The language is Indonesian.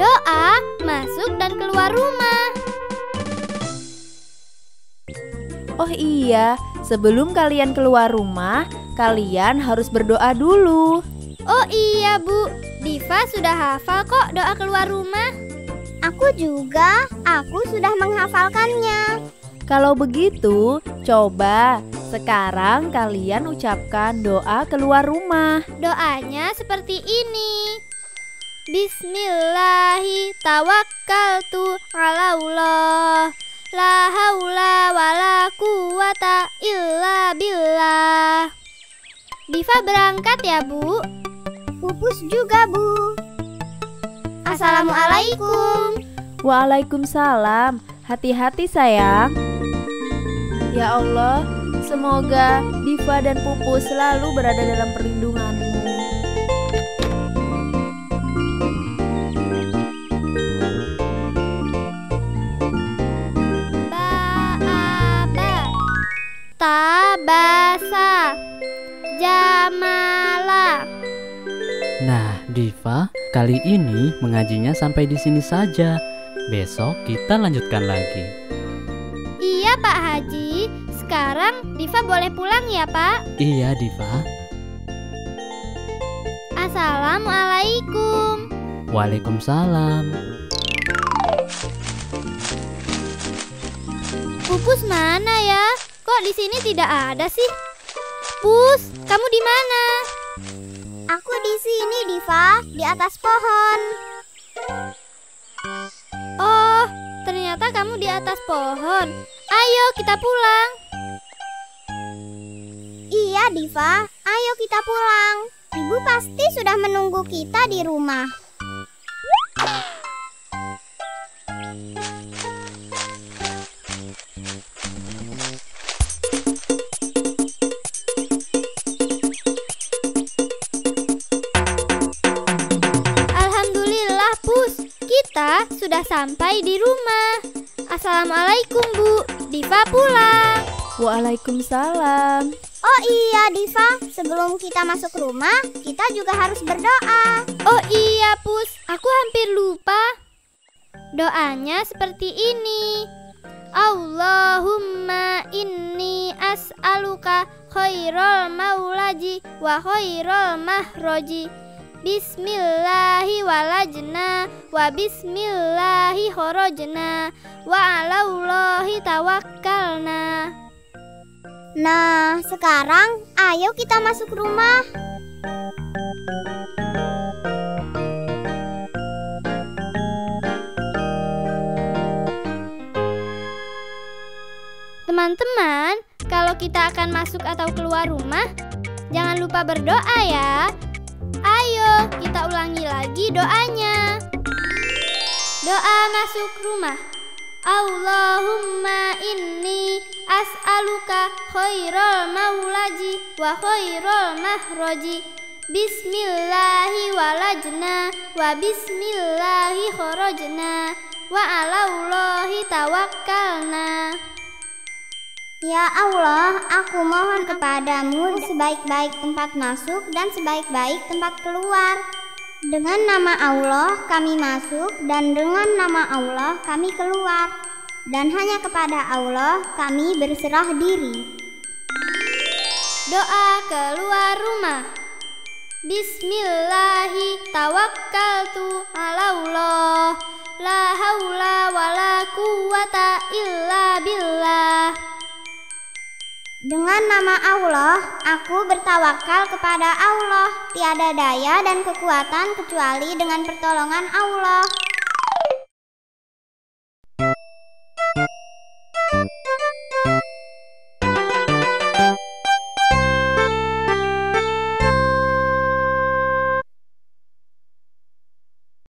Doa, masuk dan keluar rumah. Oh iya, sebelum kalian keluar rumah, kalian harus berdoa dulu. Oh iya, Bu. Diva sudah hafal kok doa keluar rumah. Aku juga, aku sudah menghafalkannya. Kalau begitu, coba sekarang kalian ucapkan doa keluar rumah. Doanya seperti ini. Bismillahi tawakkaltu ala Allah. La haula wala quwata illa billah. Diva berangkat ya, Bu. Pupus juga, Bu. Assalamualaikum. Waalaikumsalam. Hati-hati sayang. Ya Allah, semoga Diva dan Pupus selalu berada dalam perlindunganmu. Kali ini mengajinya sampai di sini saja. Besok kita lanjutkan lagi. Iya Pak Haji Sekarang Diva boleh pulang ya Pak Iya, Diva. Assalamualaikum Waalaikumsalam. Pupus mana ya? Kok di sini tidak ada sih? Pus, kamu di mana? Diva, di atas pohon. Oh, ternyata kamu di atas pohon. Ayo kita pulang. Iya, Diva. Ayo kita pulang. Ibu pasti sudah menunggu kita di rumah. Sudah sampai di rumah. Assalamualaikum, Bu. Diva pulang. Waalaikumsalam. Oh iya, Diva. Sebelum kita masuk rumah, kita juga harus berdoa. Oh iya, Pus. Aku hampir lupa. Doanya seperti ini. Allahumma inni as'aluka khairul maulaji wa khairul mahroji Bismillahi walajna wa bismillahi khorojna wa alaullahi tawakkalna Nah, sekarang ayo kita masuk rumah. Teman-teman, kalau kita akan masuk atau keluar rumah, jangan lupa berdoa ya. Kita ulangi lagi doanya. Doa masuk rumah. Allahumma inni as'aluka khairul maulaji wa khairul mahroji Bismillahi walajna wa bismillahi khorojna wa alaullahi tawakkalna Ya Allah, aku mohon kepadamu sebaik-baik tempat masuk dan sebaik-baik tempat keluar. Dengan nama Allah kami masuk dan dengan nama Allah kami keluar. Dan hanya kepada Allah kami berserah diri. Doa keluar rumah Bismillahi tawakkaltu ala Allah La haula wala quwata illa billah Dengan nama Allah, aku bertawakal kepada Allah. Tiada daya dan kekuatan kecuali dengan pertolongan Allah.